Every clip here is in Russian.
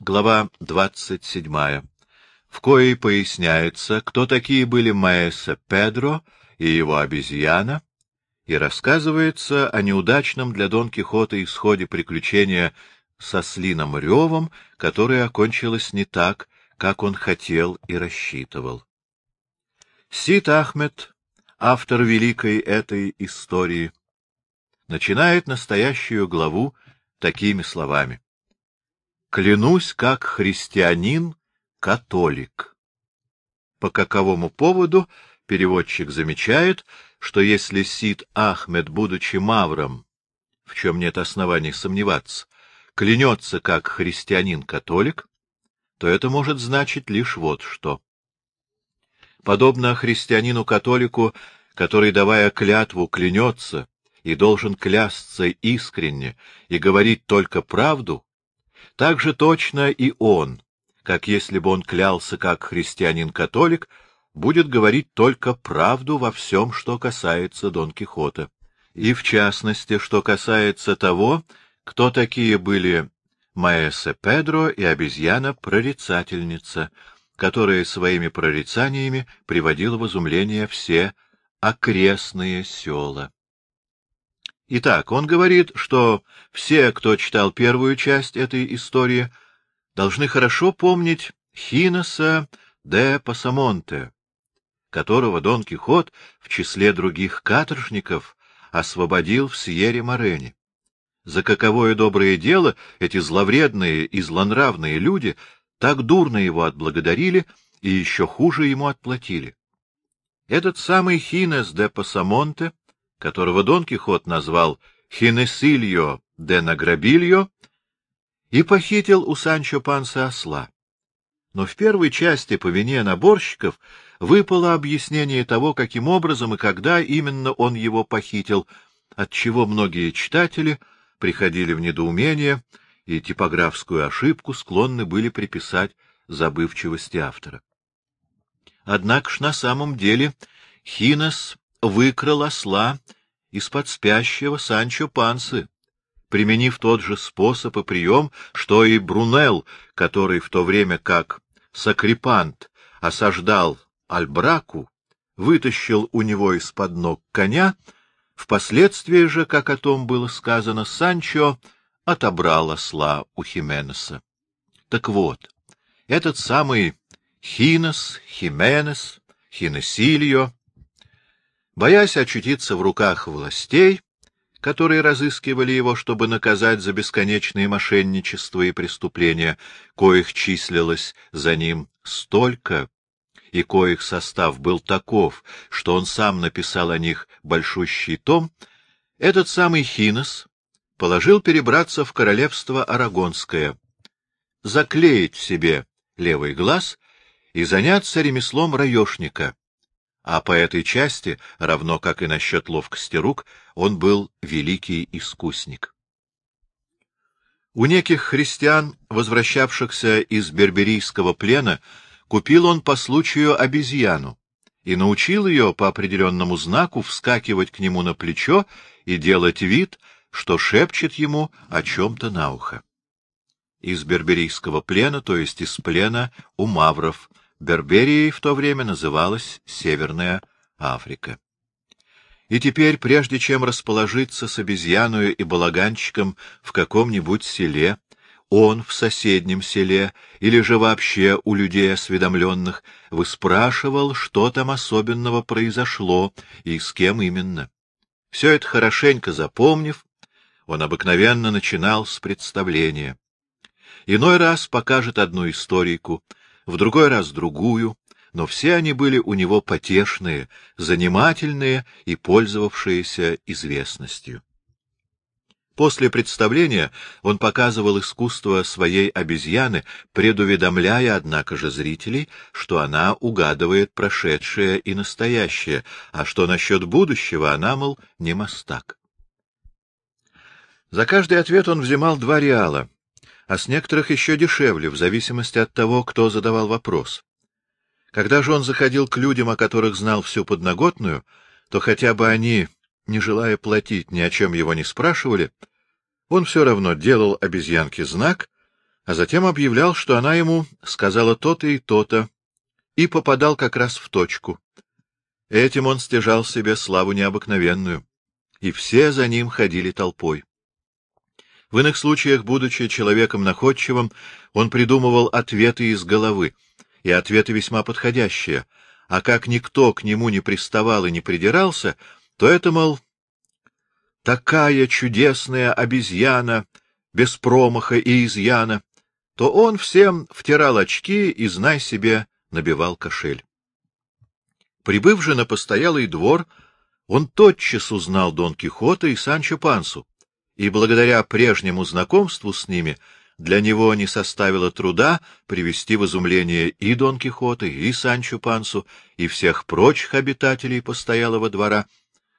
Глава 27, в коей поясняется, кто такие были Маэса Педро и его обезьяна, и рассказывается о неудачном для Дон Кихота исходе приключения со слином ревом, которое окончилось не так, как он хотел и рассчитывал. Сид Ахмед, автор великой этой истории, начинает настоящую главу такими словами. «Клянусь, как христианин-католик». По каковому поводу переводчик замечает, что если Сид Ахмед, будучи мавром, в чем нет оснований сомневаться, клянется как христианин-католик, то это может значить лишь вот что. Подобно христианину-католику, который, давая клятву, клянется и должен клясться искренне и говорить только правду, так же точно и он, как если бы он клялся как христианин-католик, будет говорить только правду во всем, что касается Дон Кихота. И в частности, что касается того, кто такие были Маэсе Педро и обезьяна-прорицательница, которая своими прорицаниями приводила в изумление все окрестные села. Итак, он говорит, что все, кто читал первую часть этой истории, должны хорошо помнить Хиноса де Пасамонте, которого Дон Кихот в числе других каторжников освободил в Сьере-Морене. За каковое доброе дело эти зловредные и злонравные люди так дурно его отблагодарили и еще хуже ему отплатили. Этот самый Хинес де Пасамонте — которого Дон Кихот назвал Хинесильо де Награбильо, и похитил у Санчо Панса осла. Но в первой части по вине наборщиков выпало объяснение того, каким образом и когда именно он его похитил, отчего многие читатели приходили в недоумение и типографскую ошибку склонны были приписать забывчивости автора. Однако ж на самом деле Хинес выкрал осла из-под спящего Санчо Пансы, применив тот же способ и прием, что и Брунел, который в то время как Сакрипант осаждал Альбраку, вытащил у него из-под ног коня, впоследствии же, как о том было сказано, Санчо отобрал осла у Хименеса. Так вот, этот самый Хинес, Хименес, Хинесильо Боясь очутиться в руках властей, которые разыскивали его, чтобы наказать за бесконечные мошенничества и преступления, коих числилось за ним столько, и коих состав был таков, что он сам написал о них большущий том, этот самый Хинос положил перебраться в королевство Арагонское, заклеить себе левый глаз и заняться ремеслом раешника, а по этой части, равно как и насчет ловкости рук, он был великий искусник. У неких христиан, возвращавшихся из берберийского плена, купил он по случаю обезьяну и научил ее по определенному знаку вскакивать к нему на плечо и делать вид, что шепчет ему о чем-то на ухо. Из берберийского плена, то есть из плена у мавров, Берберией в то время называлась Северная Африка. И теперь, прежде чем расположиться с обезьяною и балаганчиком в каком-нибудь селе, он в соседнем селе или же вообще у людей осведомленных выспрашивал, что там особенного произошло и с кем именно. Все это хорошенько запомнив, он обыкновенно начинал с представления. Иной раз покажет одну историку, в другой раз другую, но все они были у него потешные, занимательные и пользовавшиеся известностью. После представления он показывал искусство своей обезьяны, предуведомляя, однако же, зрителей, что она угадывает прошедшее и настоящее, а что насчет будущего она, мол, не мастак. За каждый ответ он взимал два реала, а с некоторых еще дешевле, в зависимости от того, кто задавал вопрос. Когда же он заходил к людям, о которых знал всю подноготную, то хотя бы они, не желая платить, ни о чем его не спрашивали, он все равно делал обезьянке знак, а затем объявлял, что она ему сказала то-то и то-то, и попадал как раз в точку. Этим он стяжал себе славу необыкновенную, и все за ним ходили толпой. В иных случаях, будучи человеком находчивым, он придумывал ответы из головы, и ответы весьма подходящие, а как никто к нему не приставал и не придирался, то это, мол, такая чудесная обезьяна, без промаха и изъяна, то он всем втирал очки и, знай себе, набивал кошель. Прибыв же на постоялый двор, он тотчас узнал Дон Кихота и Санчо Пансу, и благодаря прежнему знакомству с ними для него не составило труда привести в изумление и Дон Кихота, и Санчо Пансу, и всех прочих обитателей постоялого двора,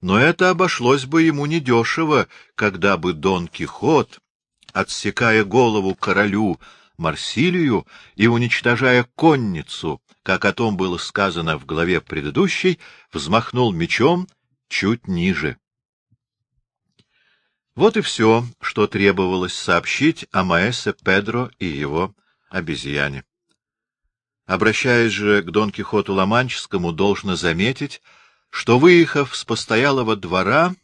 но это обошлось бы ему недешево, когда бы Дон Кихот, отсекая голову королю, Марсилию и, уничтожая конницу, как о том было сказано в главе предыдущей, взмахнул мечом чуть ниже. Вот и все, что требовалось сообщить о Маэсе Педро и его обезьяне. Обращаясь же к Дон Кихоту Ломанческому, должно заметить, что, выехав с постоялого двора,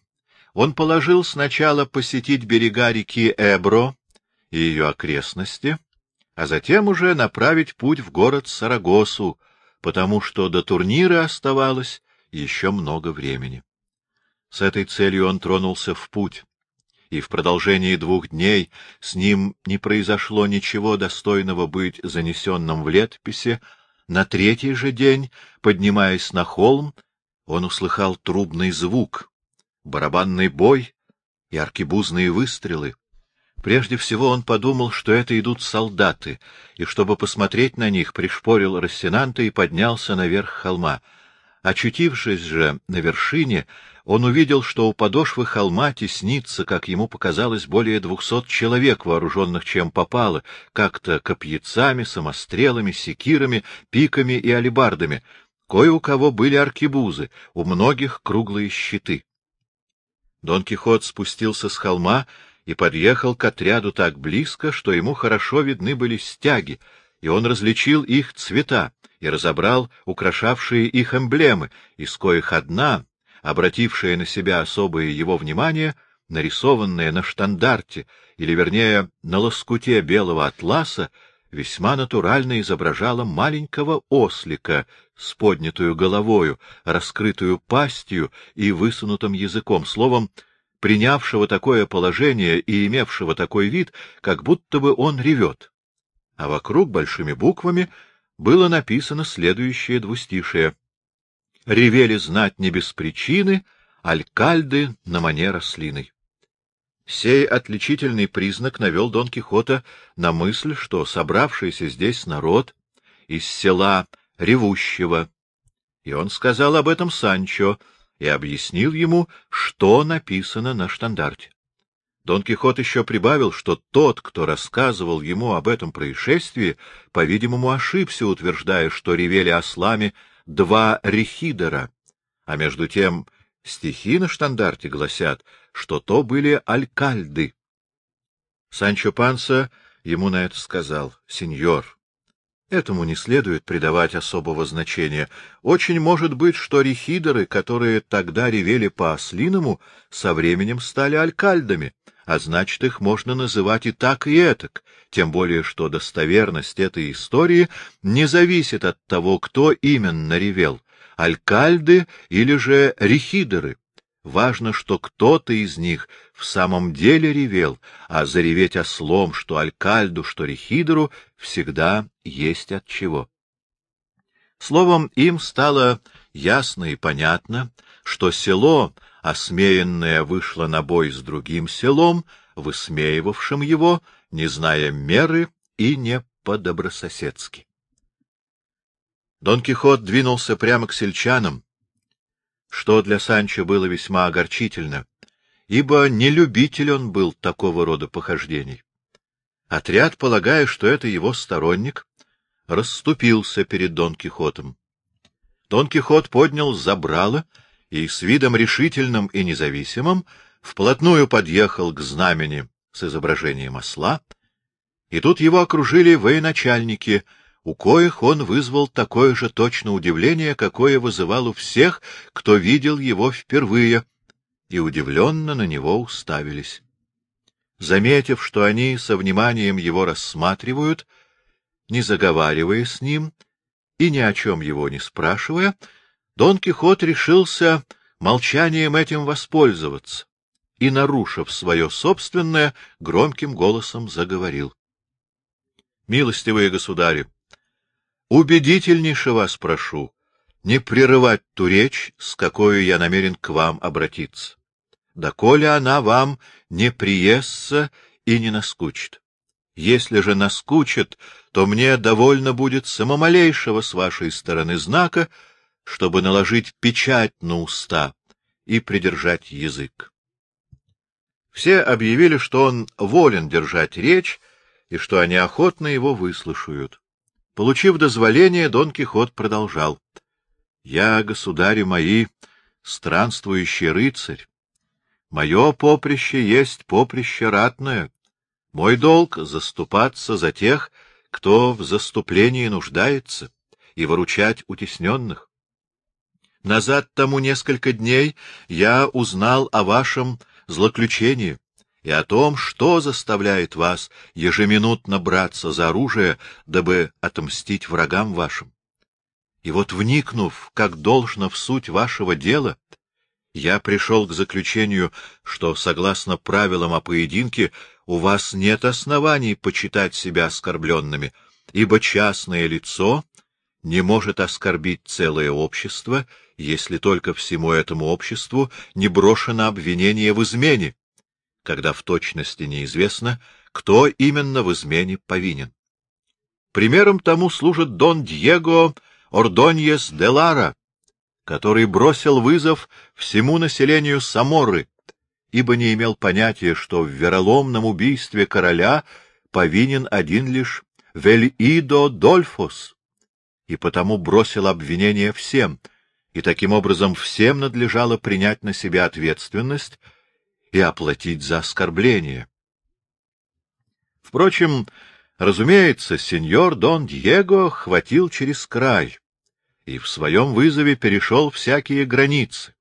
он положил сначала посетить берега реки Эбро и ее окрестности, а затем уже направить путь в город Сарагосу, потому что до турнира оставалось еще много времени. С этой целью он тронулся в путь, и в продолжении двух дней с ним не произошло ничего достойного быть занесенным в летописи. На третий же день, поднимаясь на холм, он услыхал трубный звук, барабанный бой и аркебузные выстрелы. Прежде всего он подумал, что это идут солдаты, и, чтобы посмотреть на них, пришпорил Рассенанта и поднялся наверх холма. Очутившись же на вершине, он увидел, что у подошвы холма теснится, как ему показалось, более двухсот человек, вооруженных чем попало, как-то копьяцами, самострелами, секирами, пиками и алебардами. Кое у кого были аркебузы, у многих круглые щиты. Дон Кихот спустился с холма и подъехал к отряду так близко, что ему хорошо видны были стяги, и он различил их цвета и разобрал украшавшие их эмблемы, из коих одна, обратившая на себя особое его внимание, нарисованная на штандарте, или, вернее, на лоскуте белого атласа, весьма натурально изображала маленького ослика с поднятую головою, раскрытую пастью и высунутым языком, словом, принявшего такое положение и имевшего такой вид, как будто бы он ревет. А вокруг большими буквами было написано следующее двустишее. «Ревели знать не без причины, алькальды на манер ослиной». Сей отличительный признак навел Дон Кихота на мысль, что собравшийся здесь народ из села Ревущего, и он сказал об этом Санчо, и объяснил ему, что написано на штандарте. Дон Кихот еще прибавил, что тот, кто рассказывал ему об этом происшествии, по-видимому, ошибся, утверждая, что ревели ослами два рехидера, а между тем стихи на штандарте гласят, что то были алькальды. Санчо Панса ему на это сказал, — Сеньор, Этому не следует придавать особого значения. Очень может быть, что рехидеры, которые тогда ревели по-ослиному, со временем стали алькальдами, а значит, их можно называть и так, и этак, тем более, что достоверность этой истории не зависит от того, кто именно ревел — алькальды или же рехидеры. Важно, что кто-то из них в самом деле ревел, а зареветь ослом, что Алькальду, что Рехидору, всегда есть от чего. Словом, им стало ясно и понятно, что село, осмеянное, вышло на бой с другим селом, высмеивавшим его, не зная меры и не по-добрососедски. Дон Кихот двинулся прямо к сельчанам, что для Санчо было весьма огорчительно, ибо не любитель он был такого рода похождений. Отряд, полагая, что это его сторонник, расступился перед Дон Кихотом. Дон Кихот поднял забрало и с видом решительным и независимым вплотную подъехал к знамени с изображением осла И тут его окружили военачальники, у коих он вызвал такое же точно удивление, какое вызывал у всех, кто видел его впервые, и удивленно на него уставились. Заметив, что они со вниманием его рассматривают, не заговаривая с ним и ни о чем его не спрашивая, Дон Кихот решился молчанием этим воспользоваться и, нарушив свое собственное, громким голосом заговорил. — Милостивые государи, убедительнейше вас прошу не прерывать ту речь, с какой я намерен к вам обратиться, доколе она вам не приестся и не наскучит. Если же наскучит, то мне довольно будет самомалейшего с вашей стороны знака, чтобы наложить печать на уста и придержать язык. Все объявили, что он волен держать речь и что они охотно его выслушают. Получив дозволение, Дон Кихот продолжал. — Я, государи мои, странствующий рыцарь. Мое поприще есть поприще ратное. Мой долг — заступаться за тех, кто в заступлении нуждается, и выручать утесненных. Назад тому несколько дней я узнал о вашем злоключении и о том, что заставляет вас ежеминутно браться за оружие, дабы отомстить врагам вашим. И вот, вникнув, как должно в суть вашего дела, я пришел к заключению, что, согласно правилам о поединке, у вас нет оснований почитать себя оскорбленными, ибо частное лицо не может оскорбить целое общество, если только всему этому обществу не брошено обвинение в измене, когда в точности неизвестно, кто именно в измене повинен. Примером тому служит Дон Диего Ордоньес де Лара, который бросил вызов всему населению Саморы, ибо не имел понятия, что в вероломном убийстве короля повинен один лишь Вельидо Дольфос, и потому бросил обвинение всем, и таким образом всем надлежало принять на себя ответственность и оплатить за оскорбление. Впрочем, разумеется, сеньор Дон Диего хватил через край и в своем вызове перешел всякие границы.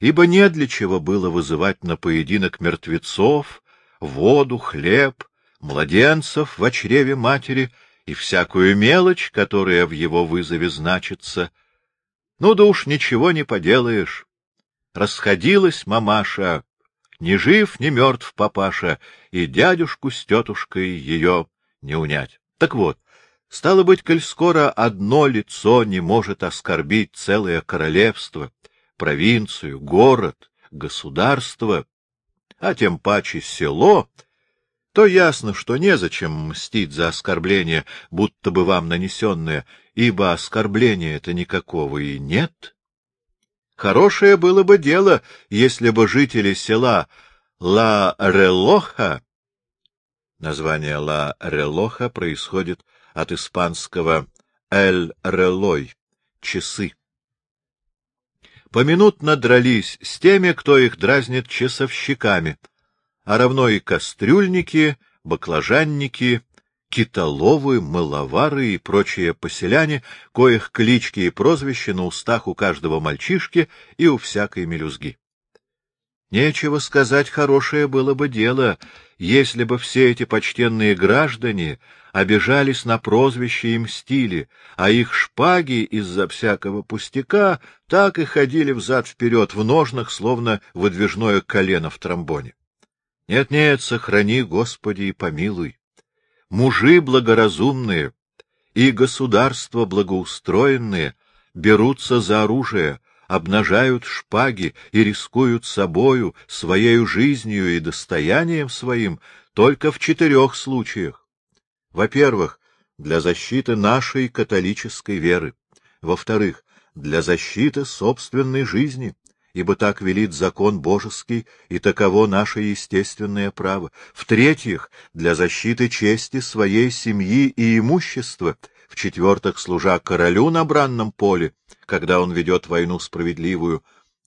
Ибо не для чего было вызывать на поединок мертвецов, воду, хлеб, младенцев в чреве матери и всякую мелочь, которая в его вызове значится. Ну да уж ничего не поделаешь. Расходилась мамаша, ни жив, ни мертв папаша, и дядюшку с тетушкой ее не унять. Так вот, Стало быть, коль скоро одно лицо не может оскорбить целое королевство, провинцию, город, государство, а тем паче село, то ясно, что незачем мстить за оскорбление, будто бы вам нанесенное, ибо оскорбления-то никакого и нет. Хорошее было бы дело, если бы жители села Ла-Релоха, название Ла-Релоха происходит от испанского «эль-релой» — часы. Поминутно дрались с теми, кто их дразнит часовщиками, а равно и кастрюльники, баклажанники, китоловы, мыловары и прочие поселяне, коих клички и прозвища на устах у каждого мальчишки и у всякой мелюзги. Нечего сказать, хорошее было бы дело, если бы все эти почтенные граждане обижались на прозвище и мстили, а их шпаги из-за всякого пустяка так и ходили взад-вперед в ножнах, словно выдвижное колено в тромбоне. Нет-нет, сохрани, Господи, и помилуй. Мужи благоразумные и государства благоустроенные берутся за оружие, обнажают шпаги и рискуют собою, своей жизнью и достоянием своим только в четырех случаях. Во-первых, для защиты нашей католической веры. Во-вторых, для защиты собственной жизни, ибо так велит закон божеский, и таково наше естественное право. В-третьих, для защиты чести своей семьи и имущества, в-четвертых, служа королю на бранном поле, когда он ведет войну справедливую,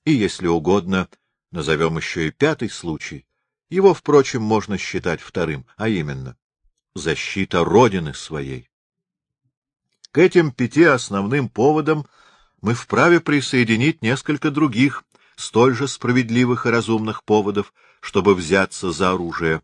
и, если угодно, назовем еще и пятый случай. Его, впрочем, можно считать вторым, а именно. защита Родины своей. К этим пяти основным поводам мы вправе присоединить несколько других, столь же справедливых и разумных поводов, чтобы взяться за оружие.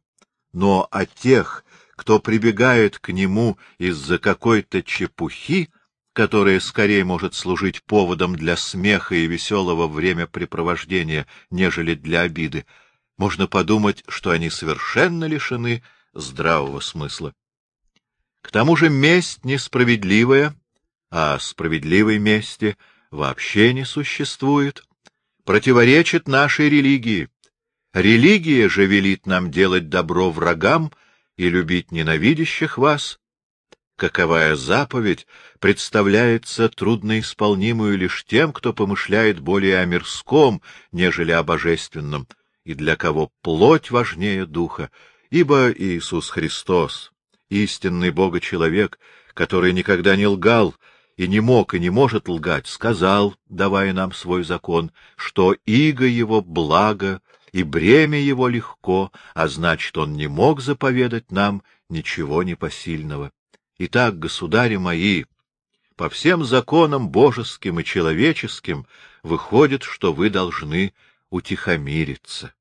Но от тех, кто прибегает к нему из-за какой-то чепухи, которая скорее может служить поводом для смеха и веселого времяпрепровождения, нежели для обиды, можно подумать, что они совершенно лишены здравого смысла. К тому же месть несправедливая, а справедливой мести вообще не существует, противоречит нашей религии. Религия же велит нам делать добро врагам и любить ненавидящих вас, каковая заповедь представляется трудноисполнимую лишь тем, кто помышляет более о мирском, нежели о божественном, и для кого плоть важнее духа, ибо Иисус Христос, истинный Бога-человек, который никогда не лгал и не мог и не может лгать, сказал, давая нам свой закон, что иго его благо и бремя его легко, а значит, он не мог заповедать нам ничего непосильного. Итак, государи мои, по всем законам божеским и человеческим выходит, что вы должны утихомириться.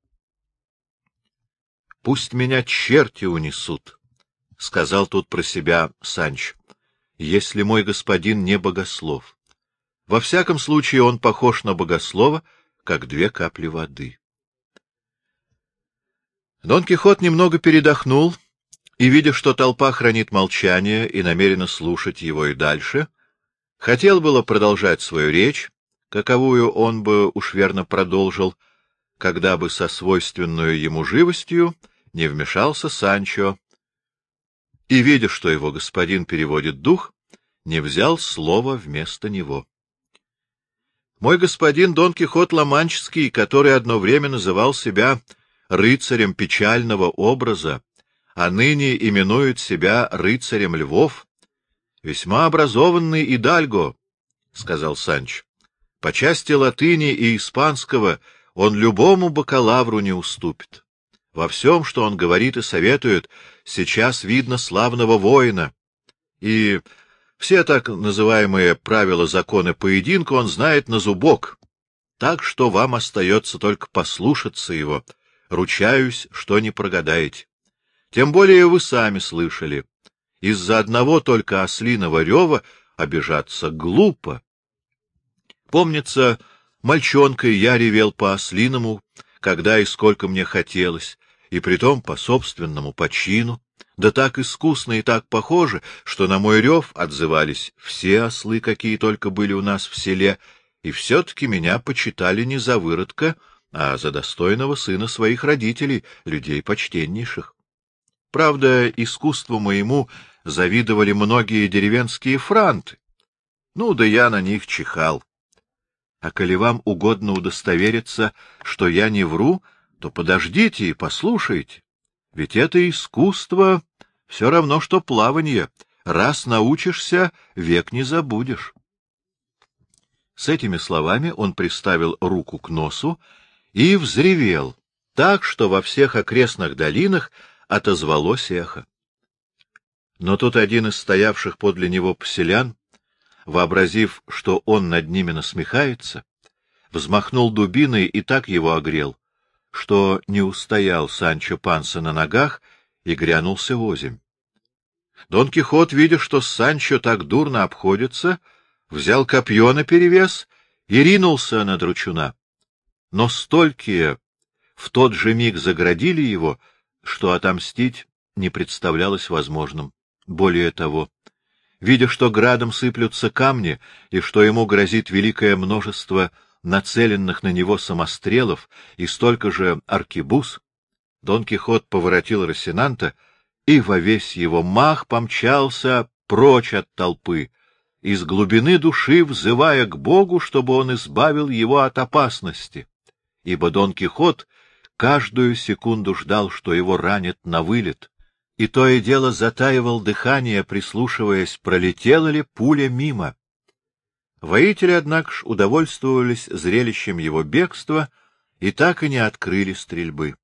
— Пусть меня черти унесут, — сказал тут про себя Санч, — если мой господин не богослов. Во всяком случае он похож на богослова, как две капли воды. Дон Кихот немного передохнул — и, видя, что толпа хранит молчание и намерена слушать его и дальше, хотел было продолжать свою речь, каковую он бы уж верно продолжил, когда бы со свойственную ему живостью не вмешался Санчо, и, видя, что его господин переводит дух, не взял слова вместо него. Мой господин Дон Кихот Ломанческий, который одно время называл себя рыцарем печального образа, а ныне именует себя рыцарем львов, весьма образованный идальго, — сказал Санч. По части латыни и испанского он любому бакалавру не уступит. Во всем, что он говорит и советует, сейчас видно славного воина. И все так называемые правила закона поединка он знает на зубок. Так что вам остается только послушаться его. Ручаюсь, что не прогадаете. Тем более вы сами слышали. Из-за одного только ослиного рева обижаться глупо. Помнится, мальчонкой я ревел по ослиному, когда и сколько мне хотелось, и притом по собственному почину, да так искусно и так похоже, что на мой рев отзывались все ослы, какие только были у нас в селе, и все-таки меня почитали не за выродка, а за достойного сына своих родителей, людей почтеннейших. Правда, искусству моему завидовали многие деревенские франты. Ну, да я на них чихал. А коли вам угодно удостовериться, что я не вру, то подождите и послушайте. Ведь это искусство все равно, что плавание. Раз научишься, век не забудешь. С этими словами он приставил руку к носу и взревел, так что во всех окрестных долинах отозвалось эхо. Но тут один из стоявших подле него поселян, вообразив, что он над ними насмехается, взмахнул дубиной и так его огрел, что не устоял Санчо Панса на ногах и грянулся озимь. Дон Кихот, видя, что Санчо так дурно обходится, взял копье наперевес и ринулся на дручуна. Но столькие в тот же миг заградили его, что отомстить не представлялось возможным. Более того, видя, что градом сыплются камни и что ему грозит великое множество нацеленных на него самострелов и столько же аркебуз, Дон Кихот поворотил Росинанта и во весь его мах помчался прочь от толпы, из глубины души взывая к Богу, чтобы он избавил его от опасности. Ибо Дон Кихот каждую секунду ждал, что его ранят на вылет, и то и дело затаивал дыхание, прислушиваясь, пролетела ли пуля мимо. Воители, однако ж, удовольствовались зрелищем его бегства и так и не открыли стрельбы.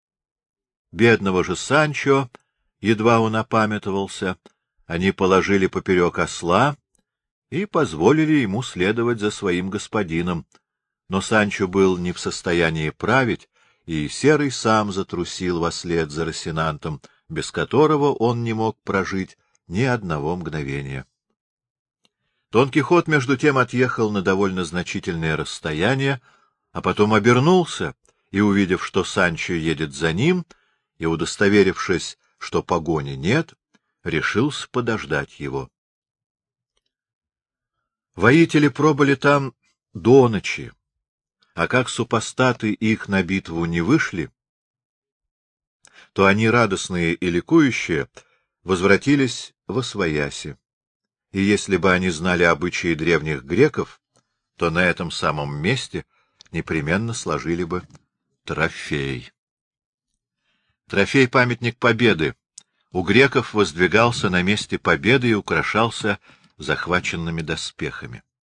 Бедного же Санчо едва он опамятовался, они положили поперек осла и позволили ему следовать за своим господином. Но Санчо был не в состоянии править, и Серый сам затрусил во след за Росинантом, без которого он не мог прожить ни одного мгновения. Дон Кихот, между тем, отъехал на довольно значительное расстояние, а потом обернулся и, увидев, что Санчо едет за ним, и удостоверившись, что погони нет, решился подождать его. Воители пробыли там до ночи, а как супостаты их на битву не вышли, то они, радостные и ликующие, возвратились во свояси. И если бы они знали обычаи древних греков, то на этом самом месте непременно сложили бы трофей. Трофей-памятник Победы у греков воздвигался на месте победы и украшался захваченными доспехами.